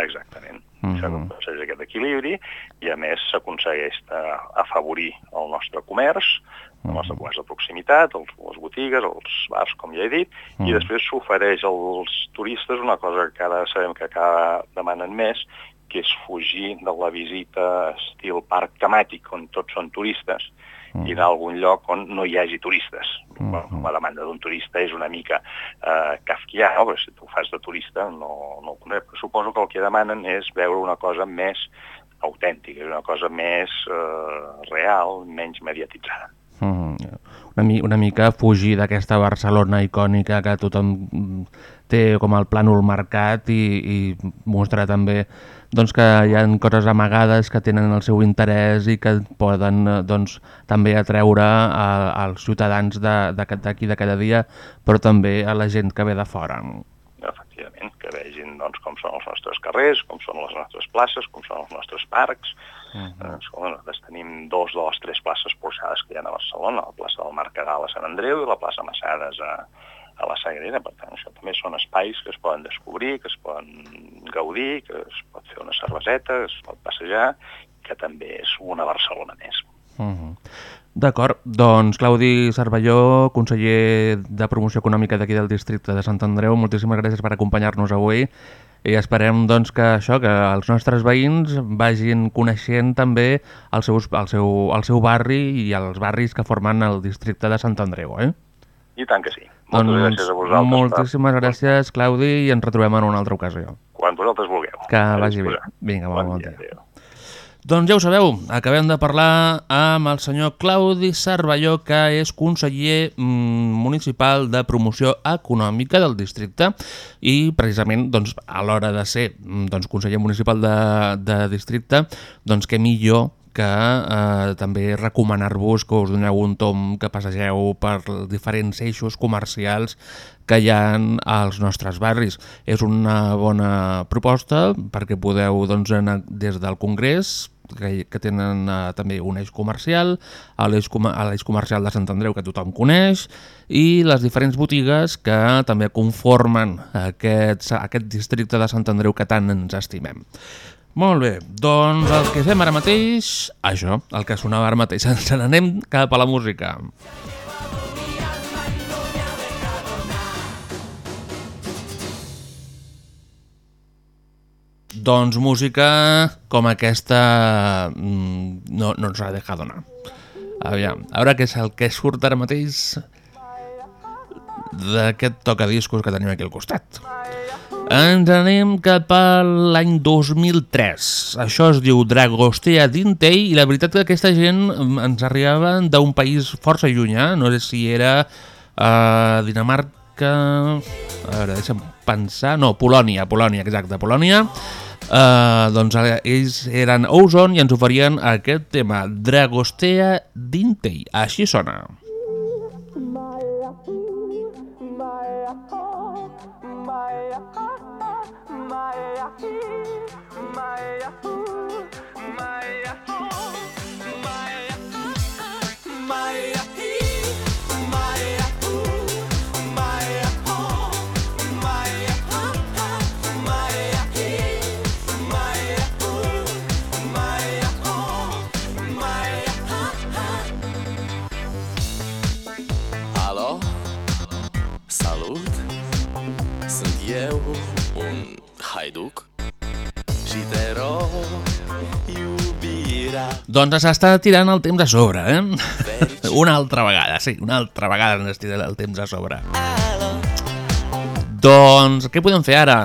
Exactament. Mhm. S'aconsegueix aquest equilibri i, a més, s'aconsegueix eh, afavorir el nostre comerç, el nostre comerç de proximitat, els, les botigues, els bars, com ja he dit, i Mhm. després s'ofereix als turistes una cosa que ara sabem que cada demanen més, que és fugir de la visita estil parc temàtic, on tots són turistes, i anar a algun lloc on no hi hagi turistes. Bueno, la demanda d'un turista és una mica eh, kafkià, no? però si tu ho fas de turista no, no ho conec. Però suposo que el que demanen és veure una cosa més autèntica, una cosa més eh, real, menys mediatitzada. Mm, una, mi una mica fugir d'aquesta Barcelona icònica que tothom mm, té com el plànol marcat i, i mostrar també doncs, que hi ha coses amagades que tenen el seu interès i que poden eh, doncs, també atreure a, als ciutadans d'aquí de, de cada dia, però també a la gent que ve de fora. efectivament, que vegin doncs, com són els nostres carrers, com són les nostres places, com són els nostres parcs. Uh -huh. eh, escolta, nosaltres tenim dos de les tres places porxades que hi ha a Barcelona, la plaça del Mercadal a Sant Andreu i la plaça Massades a, a la Sagrera. Per tant, això també són espais que es poden descobrir, que es poden gaudir, que es pot fer una cerveseta, es pot passejar, que també és una Barcelona més. Uh -huh. D'acord, doncs Claudi Cervelló, conseller de Promoció Econòmica d'aquí del districte de Sant Andreu, moltíssimes gràcies per acompanyar-nos avui i esperem doncs, que això que els nostres veïns vagin coneixent també el, seus, el, seu, el seu barri i els barris que formen el districte de Sant Andreu. Eh? I tant que sí. Moltes gràcies a vosaltres. moltíssimes gràcies, Claudi, i ens retrobem en una altra ocasió. Quan vosaltres vulgueu. Que vagi bé. Vinga, Bon bon dia, dia. Doncs ja ho sabeu, acabem de parlar amb el senyor Claudi Cervelló, que és conseller mm, municipal de promoció econòmica del districte i precisament doncs, a l'hora de ser mm, doncs, conseller municipal de, de districte, doncs què millor que eh, també recomanar-vos que us doneu un tom que passegeu per diferents eixos comercials que hi ha als nostres barris. És una bona proposta perquè podeu doncs, anar des del Congrés, que, que tenen uh, també un eix comercial, a l'eix com comercial de Sant Andreu, que tothom coneix, i les diferents botigues que també conformen aquest, aquest districte de Sant Andreu que tant ens estimem. Molt bé, doncs el que fem ara mateix, això, el que sonava ara mateix, ens n'anem cap a la música. Doncs música com aquesta mm, no, no ens ha deixat donar. Aviam, a veure què és el que surt ara mateix d'aquest tocadiscos que tenim aquí al costat. Ens anem cap a l'any 2003. Això es diu Dragostea Dintei i la veritat que aquesta gent mm, ens arribava d'un país força llunyà, no sé si era uh, Dinamarca... A veure, deixa'm pensar... No, Polònia, Polònia, exacte, Polònia. Uh, doncs eh, ells eren Ozone i ens oferien aquest tema, Dragostea Dintei. Així sona. 是。Doncs s'està tirant el temps a sobre, eh? una altra vegada, sí, una altra vegada ens tira el temps a sobre. Doncs què podem fer ara?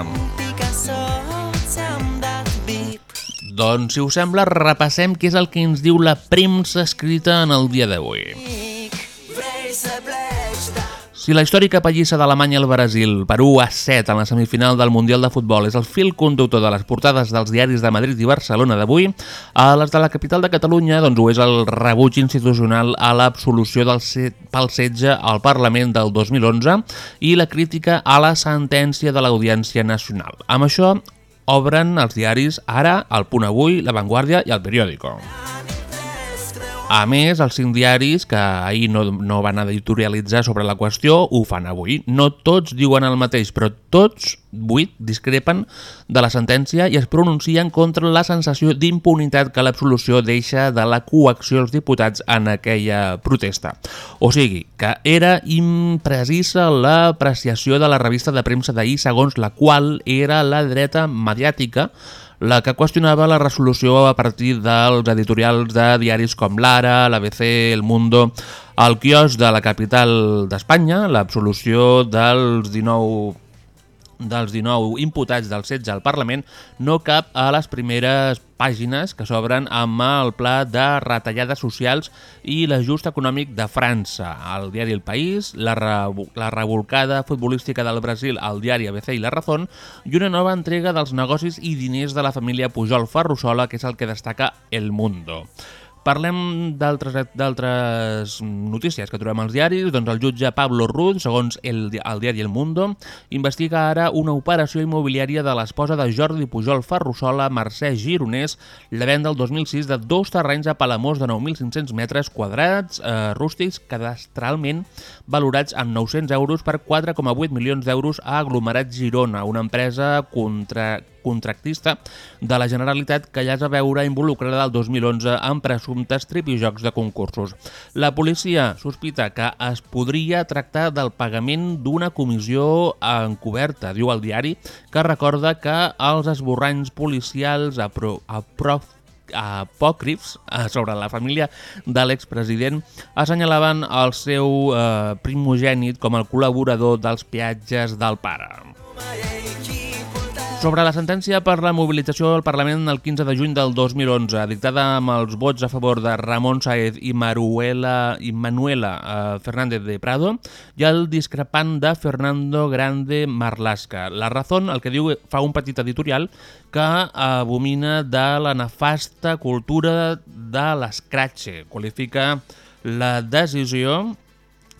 Doncs, si us sembla, repassem què és el que ens diu la premsa escrita en el dia d'avui. Si la històrica pallissa d'Alemanya al Brasil per 1 a 7 en la semifinal del Mundial de Futbol és el fil conductor de les portades dels diaris de Madrid i Barcelona d'avui, a les de la capital de Catalunya doncs, ho és el rebuig institucional a l'absolució set, pel setge al Parlament del 2011 i la crítica a la sentència de l'Audiència Nacional. Amb això obren els diaris Ara, El Punt Avui, La Vanguardia i El Periòdico. A més, els cinc diaris que ahir no, no van editorialitzar sobre la qüestió ho fan avui. No tots diuen el mateix, però tots, vuit, discrepen de la sentència i es pronuncien contra la sensació d'impunitat que l'absolució deixa de la coacció als diputats en aquella protesta. O sigui, que era imprecisa l'apreciació de la revista de premsa d'ahir segons la qual era la dreta mediàtica la que qüestionava la resolució a partir dels editorials de diaris com l'Ara, l'ABC, El Mundo, el quios de la capital d'Espanya, l'absolució dels 19 dels 19 imputats del 16 al Parlament no cap a les primeres pàgines que s'obren amb el pla de retallades socials i l'ajust econòmic de França. El diari El País, la, re la revolcada futbolística del Brasil, el diari ABC i La Razón i una nova entrega dels negocis i diners de la família Pujol Ferrusola, que és el que destaca El Mundo. Parlem d'altres notícies que trobem als diaris. Doncs el jutge Pablo Ruz, segons el, el diari El Mundo, investiga ara una operació immobiliària de l'esposa de Jordi Pujol Ferrusola, Mercè Gironès, la venda el 2006 de dos terrenys a Palamós de 9.500 metres quadrats eh, rústics cadastralment valorats en 900 euros per 4,8 milions d'euros a Aglomerat Girona, una empresa contra, contractista de la Generalitat que ja es va veure involucrada el 2011 en presumptes tripijocs de concursos. La policia sospita que es podria tractar del pagament d'una comissió encoberta, diu el diari, que recorda que els esborranys policials apro, apro, apòcrifs eh, sobre la família de l'expresident assenyalaven el seu eh, primogènit com el col·laborador dels peatges del pare. Sobre la sentència per la mobilització al Parlament el 15 de juny del 2011, dictada amb els vots a favor de Ramon Saez i Maruela, i Manuela eh, Fernández de Prado i el discrepant de Fernando Grande Marlasca. La Razón, el que diu, fa un petit editorial que abomina de la nefasta cultura de l'escratxe. Qualifica la decisió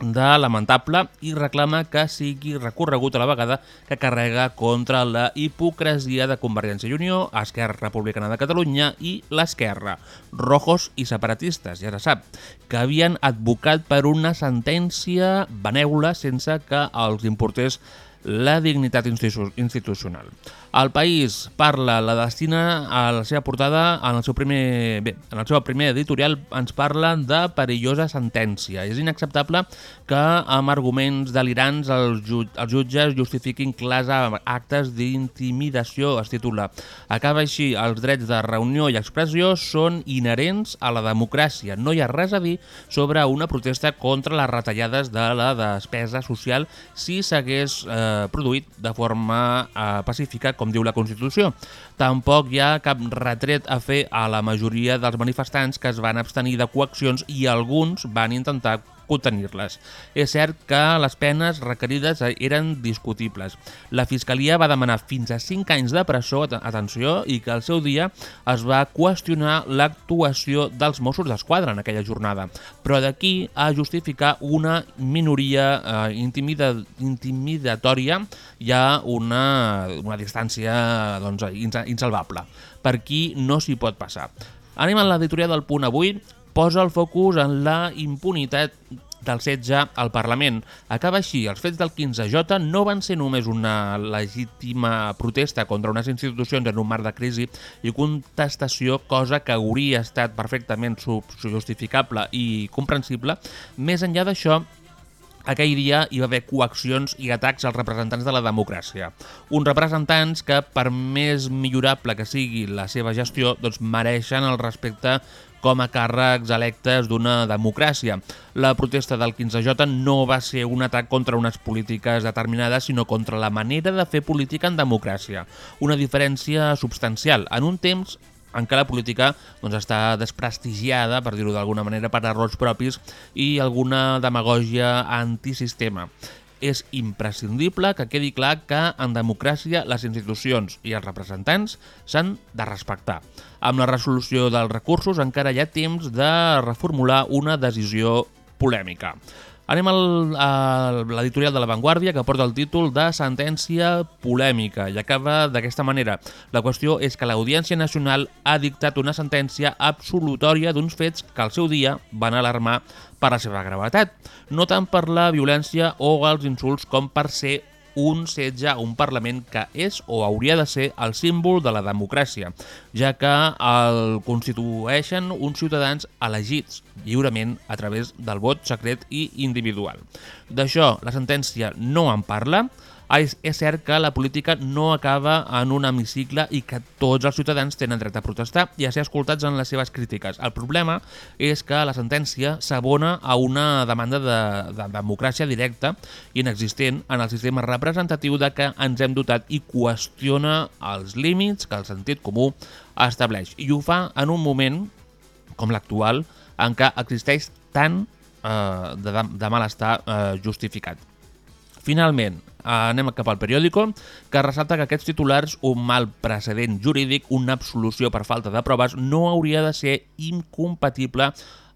de lamentable i reclama que sigui recorregut a la vegada que carrega contra la hipocresia de Convergència i Unió, Esquerra Republicana de Catalunya i l'Esquerra, rojos i separatistes, ja se sap, que havien advocat per una sentència benèvola sense que els importés la dignitat institu institucional. El País parla, la destina a la seva portada, en el seu primer, bé, en el seu primer editorial ens parla de perillosa sentència. És inacceptable que amb arguments delirants els, ju els jutges justifiquin clars actes d'intimidació, es titula. Acaba així, els drets de reunió i expressió són inherents a la democràcia. No hi ha res a dir sobre una protesta contra les retallades de la despesa social si s'hagués eh, produït de forma eh, pacífica com diu la Constitució. Tampoc hi ha cap retret a fer a la majoria dels manifestants que es van abstenir de coaccions i alguns van intentar contenir-les. És cert que les penes requerides eren discutibles. La Fiscalia va demanar fins a 5 anys de presó, atenció, i que al seu dia es va qüestionar l'actuació dels Mossos d'Esquadra en aquella jornada. Però d'aquí a justificar una minoria eh, intimida, intimidatòria hi ha una, una distància doncs, insalvable. Per aquí no s'hi pot passar. Anem a l'editorial del punt avui posa el focus en la impunitat del setge al Parlament. Acaba així, els fets del 15J no van ser només una legítima protesta contra unes institucions en un marc de crisi i contestació, cosa que hauria estat perfectament justificable i comprensible. Més enllà d'això, aquell dia hi va haver coaccions i atacs als representants de la democràcia. Uns representants que, per més millorable que sigui la seva gestió, doncs mereixen el respecte com a càrrecs electes d'una democràcia. La protesta del 15J no va ser un atac contra unes polítiques determinades, sinó contra la manera de fer política en democràcia. Una diferència substancial en un temps en què la política doncs, està desprestigiada, per dir-ho d'alguna manera, per errors propis i alguna demagògia antisistema és imprescindible que quedi clar que en democràcia les institucions i els representants s'han de respectar. Amb la resolució dels recursos encara hi ha temps de reformular una decisió polèmica. Anem al, a l'editorial de La Vanguardia que porta el títol de Sentència polèmica i acaba d'aquesta manera. La qüestió és que l'Audiència Nacional ha dictat una sentència absolutòria d'uns fets que al seu dia van alarmar per la seva gravetat, no tant per la violència o els insults com per ser un setge a un Parlament que és o hauria de ser el símbol de la democràcia, ja que el constitueixen uns ciutadans elegits lliurement a través del vot secret i individual. D'això la sentència no en parla, és, és cert que la política no acaba en un hemicicle i que tots els ciutadans tenen dret a protestar i a ser escoltats en les seves crítiques. El problema és que la sentència s'abona a una demanda de, de democràcia directa inexistent en el sistema representatiu de que ens hem dotat i qüestiona els límits que el sentit comú estableix. I ho fa en un moment com l'actual en què existeix tant eh, de, de malestar eh, justificat. Finalment, anem cap al periòdico, que ressalta que aquests titulars, un mal precedent jurídic, una absolució per falta de proves, no hauria de ser incompatible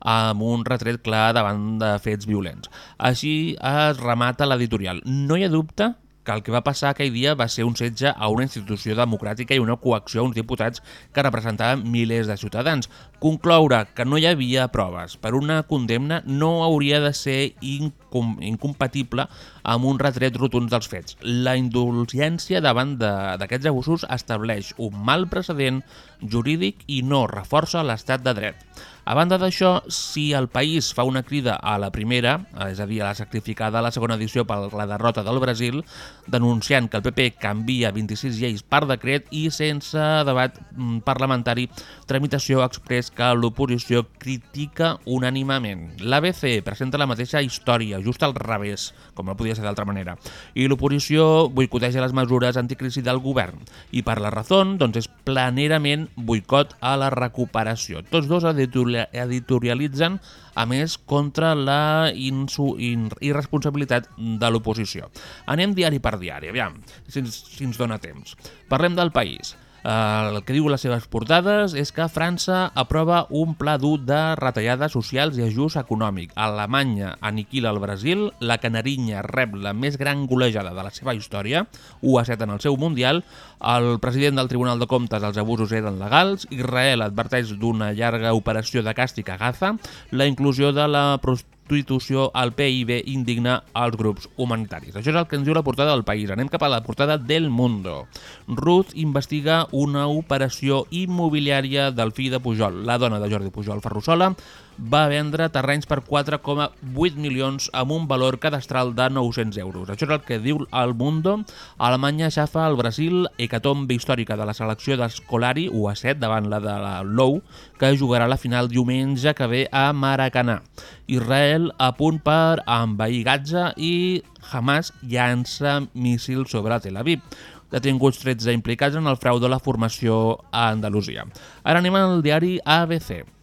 amb un retret clar davant de fets violents. Així es remata l'editorial. No hi ha dubte que el que va passar aquell dia va ser un setge a una institució democràtica i una coacció a uns diputats que representaven milers de ciutadans. Concloure que no hi havia proves per una condemna no hauria de ser incom incompatible amb un retret rotund dels fets. La indulgència davant d'aquests abusos estableix un mal precedent jurídic i no reforça l'estat de dret. A banda d'això, si el país fa una crida a la primera, és a dir, a la sacrificada a la segona edició per la derrota del Brasil, denunciant que el PP canvia 26 lleis per decret i sense debat mm, parlamentari, tramitació express que l'oposició critica unànimament. L'ABC presenta la mateixa història, just al revés, com no podia ser d'altra manera, i l'oposició boicoteja les mesures anticrisi del govern. I per la raó, doncs, és planerament boicot a la recuperació. Tots dos editorialitzen, a més, contra la irresponsabilitat de l'oposició. Anem diari per diari, aviam, si ens, si ens dona temps. Parlem del país. El que diu les seves portades és que França aprova un pla dur de retallades socials i ajust econòmic. Alemanya aniquila el Brasil, la Canarinya rep la més gran golejada de la seva història, 1 a 7 en el seu Mundial, el president del Tribunal de Comptes els abusos eren legals, Israel adverteix d'una llarga operació de càstig a Gaza, la inclusió de la prostitució prostitució al PIB indigna als grups humanitaris. Això és el que ens diu la portada del País. Anem cap a la portada del Mundo. Ruth investiga una operació immobiliària del fill de Pujol. La dona de Jordi Pujol Ferrusola va vendre terrenys per 4,8 milions amb un valor cadastral de 900 euros. Això és el que diu el Mundo. Alemanya xafa al Brasil, hecatombe històrica de la selecció d'Escolari, 1 a 7, davant la de la Lou, que jugarà la final diumenge que ve a Maracanà. Israel a punt per envair Gaza i Hamas llança míssils sobre Tel Aviv detinguts 13 implicats en el frau de la formació a Andalusia. Ara anem al diari ABC.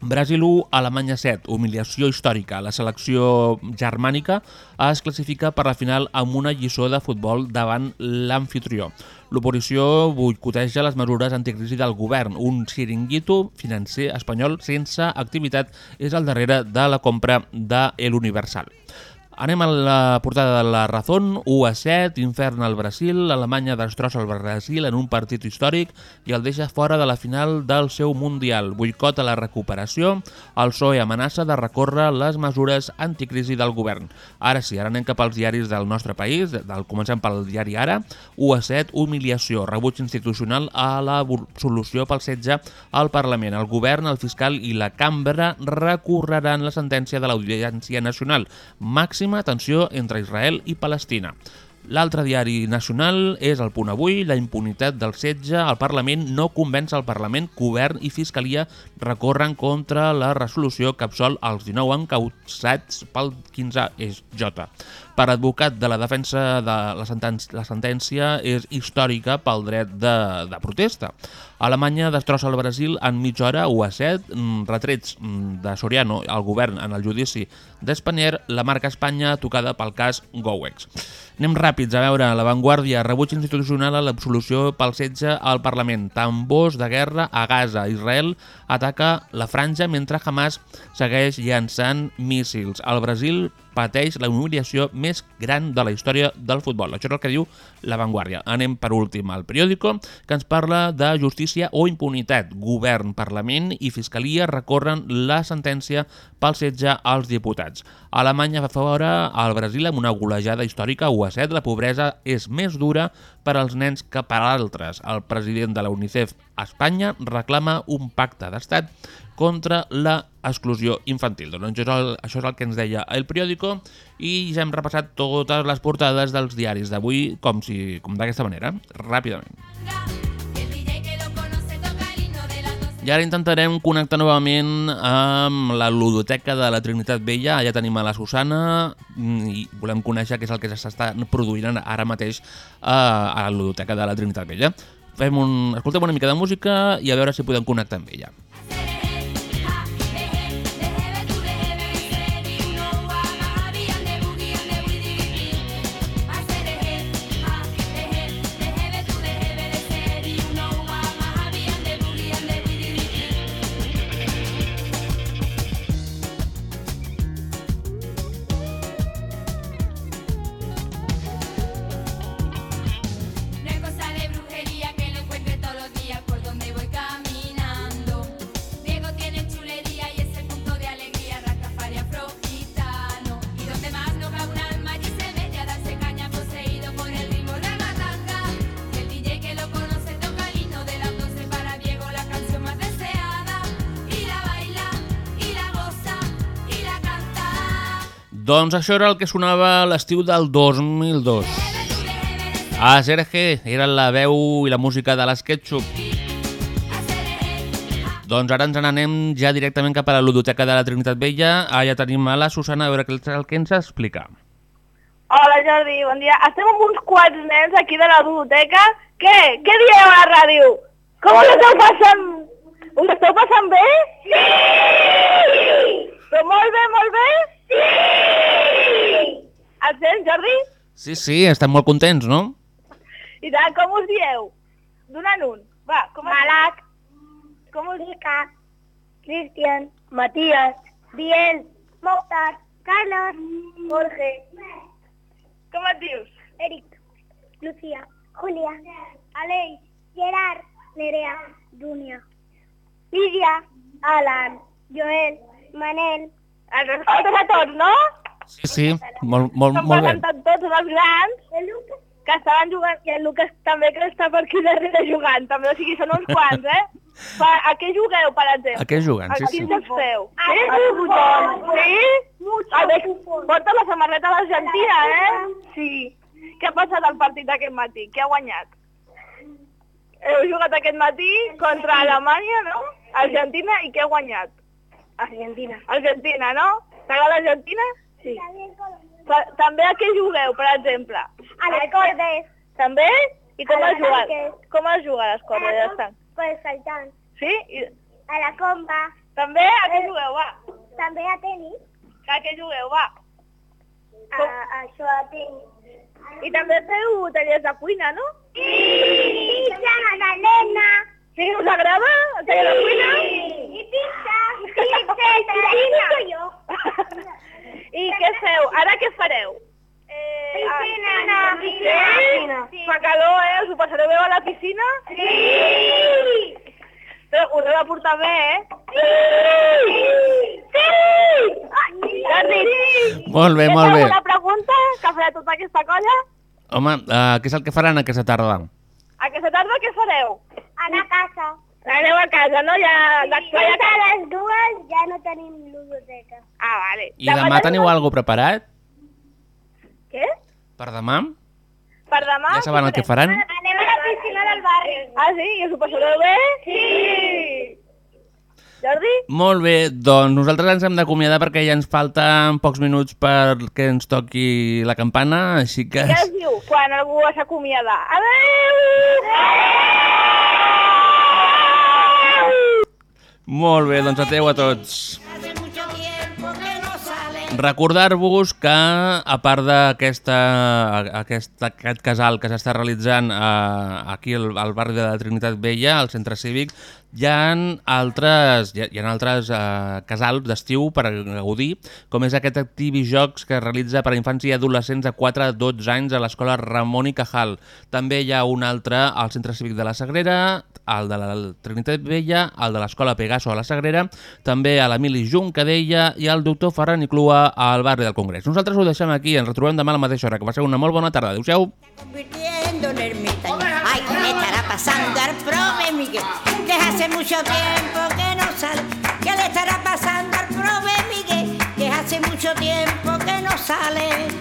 Brasil 1, Alemanya 7, humiliació històrica. La selecció germànica es classifica per la final amb una lliçó de futbol davant l'anfitrió. L'oposició boicoteja les mesures anticrisi del govern. Un xiringuito financer espanyol sense activitat és al darrere de la compra de El Universal. Anem a la portada de la Razón, 1 a 7, infern al Brasil, Alemanya destrossa el Brasil en un partit històric i el deixa fora de la final del seu Mundial. Boicot a la recuperació, el PSOE amenaça de recórrer les mesures anticrisi del govern. Ara sí, ara anem cap als diaris del nostre país, del, comencem pel diari Ara, 1 a 7, humiliació, rebuig institucional a la solució pel setge al Parlament. El govern, el fiscal i la cambra recorreran la sentència de l'Audiència Nacional. Màxim màxima tensió entre Israel i Palestina. L'altre diari nacional és el punt avui. La impunitat del setge al Parlament no convenç el Parlament, govern i fiscalia recorren contra la resolució que absol els 19 encausats pel 15J. Per advocat de la defensa de la, sentència, la sentència és històrica pel dret de, de protesta. Alemanya destrossa el Brasil en mitja hora, 1 a 7, mm, retrets mm, de Soriano al govern en el judici d'Espanier, la marca Espanya tocada pel cas Gowex. Anem ràpids a veure La Vanguardia, rebuig institucional a l'absolució pel setge al Parlament, tambors de guerra a Gaza, Israel ataca la franja mentre Hamas segueix llançant míssils. Al Brasil pateix la humiliació més gran de la història del futbol. Això és el que diu La Vanguardia. Anem per últim al periòdico, que ens parla de justícia o impunitat. Govern, Parlament i Fiscalia recorren la sentència pel setge als diputats. Alemanya fa fora al Brasil amb una golejada històrica 1 a 7. La pobresa és més dura per als nens que per altres. El president de la UNICEF a Espanya reclama un pacte d'estat contra la exclusió infantil. Doncs això és, el, això és el que ens deia el periòdico i ja hem repassat totes les portades dels diaris d'avui com, si, com d'aquesta manera, ràpidament. I ara intentarem connectar novament amb la ludoteca de la Trinitat Vella. Allà tenim a la Susana mm, i volem conèixer què és el que s'està produint ara mateix a la ludoteca de la Trinitat Vella. Fem un, escoltem una mica de música i a veure si podem connectar amb ella. Doncs això era el que sonava a l'estiu del 2002. A Serge era la veu i la música de les Ketchup. Doncs ara ens n'anem ja directament cap a la ludoteca de la Trinitat Vella. Allà tenim a la Susana a veure què és el que ens explica. Hola Jordi, bon dia. Estem amb uns quants nens aquí de la biblioteca. Què? Què dieu a la ràdio? Com us esteu passant? Us esteu passant bé? Sí! Però molt bé, molt bé? Sí! El sents, Jordi? Sí, sí, estem molt contents, no? I tant, com us dieu? D'un en un. Va, com Malac. Com us dic? Cristian. Matías. Biel. Mokhtar. Carlos. Jorge. Com et dius? Eric. Lucía. Julia. Aleix. Gerard. Nerea. Dunia. Lídia. Alan. Joel. Manel. Els respostes a tots, no? Sí, sí, molt, molt, molt bé. presentant tots els grans que estaven jugant, i el Lucas també que està per aquí darrere jugant, també, o sigui, són uns quants, eh? Pa, a què jugueu, per exemple? A què juguen? Sí, A sí. quins us feu? Sí? Sí? A veure, porta la samarreta de l'Argentina, eh? Sí. Què ha passat al partit d'aquest matí? Qui ha guanyat? Heu jugat aquest matí contra Alemanya, no? Argentina, i qui ha guanyat? Argentina. Argentina, no? T'agrada Argentina? Sí. Ta- També a què jugueu, per exemple? A les cordes. També? I com A has jugat? Com has jugat a les cordes? Ja estan. Pues saltant. Sí? I... A la comba. També? A què jugueu, va? També a tenis. A què jugueu, va? A, a això a tenis. I també feu tallers de cuina, no? Sí! Pizza, magdalena. Sí, us agrada el taller de cuina? I pizza. Pizza, pizza. jo. I què feu? Ara què fareu? Piscina. Ah, Piscina. Sí? Fa calor, eh? Us ho passareu bé a la piscina? Sí! Però us heu de portar bé, eh? Sí! Sí! Jordi, Molt bé, molt bé. alguna pregunta que farà tota aquesta colla? Home, uh, què és el que faran aquesta tarda? Aquesta tarda què fareu? Anar a casa. Aneu a casa, no? Ja, Fins ja... a les dues ja no tenim biblioteca. Ah, vale. I demà teniu alguna preparat? Què? Per demà? Per demà? Ja saben el que faran? Anem a la piscina del barri. Ah, sí? I us ho passareu bé? Sí! Jordi? Molt bé, doncs nosaltres ens hem d'acomiadar perquè ja ens falten pocs minuts perquè ens toqui la campana, així que... Què es diu quan algú s'acomiada? Adéu! Molt bé, doncs adeu a tots. Recordar-vos que, a part d'aquesta aquest, aquest casal que s'està realitzant eh, aquí al, al barri de la Trinitat Vella, al centre cívic, Hi ha altres, hi ha, hi ha altres eh, casals d'estiu per gaudir, com és aquest Activijocs que es realitza per a infants i adolescents de 4 a 12 anys a l'escola Ramon i Cajal. També hi ha un altre al Centre Cívic de la Sagrera, el de la Trinitat Vella, el de l'escola Pegaso a la Sagrera, també a l'Emili Juncadella i el doctor Ferran i Clua al barri del Congrés. Nosaltres ho deixem aquí, ens retrobem demà a la mateixa hora. Que passeu una molt bona tarda. Adéu-siau. convirtiendo en ermitaño. Ay, ¿qué le estará pasando al prove Miguel? Que hace mucho tiempo que no sale. ¿Qué le estará pasando al prove Miguel? Que hace mucho tiempo que no sale.